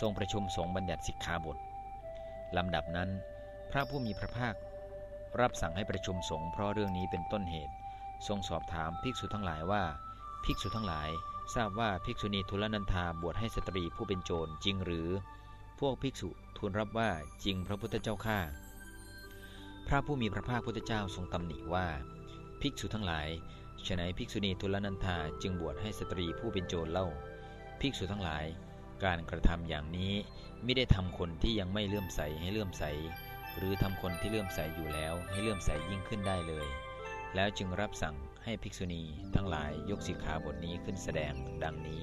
ทรงประชุมสงฆ์บัญญัติสิกขาบทลำดับนั้น พระผู้มีพระภาครับสั่งให้ประชุมสงฆ์เพราะเรื่องนี้เป็นต้นเหตุ ทรงสอบถามภิกษุทั้งหลายว่า ภิกษุทั้งหลาย ทราบว่าภิกษุณีทุลนันธาบวชให้สตรีผู้เป็นโจรจริงหรือ พวกภิกษุทูลรับว่าจริงพระพุทธเจ้าข้าพระผู้มีพระภาคพุทธเจ้าทรงตำหนิว่า ภิกษุทั้งหลายฉนัยภิกษุณีทุลนันธาจึงบวชให้สตรีผู้เป็นโจรเล่า ภิกษุทั้งหลาย การกระทำอย่างนี้ไม่ได้ทำคนที่ยังไม่เลื่อมใสให้เลื่อมใส หรือทำคนที่เลื่อมใสอยู่แล้วให้เลื่อมใสยิ่งขึ้นได้เลย แล้วจึงรับสั่งให้ภิกษุณีทั้งหลายยกสิกขาบทนี้ขึ้นแสดงดังนี้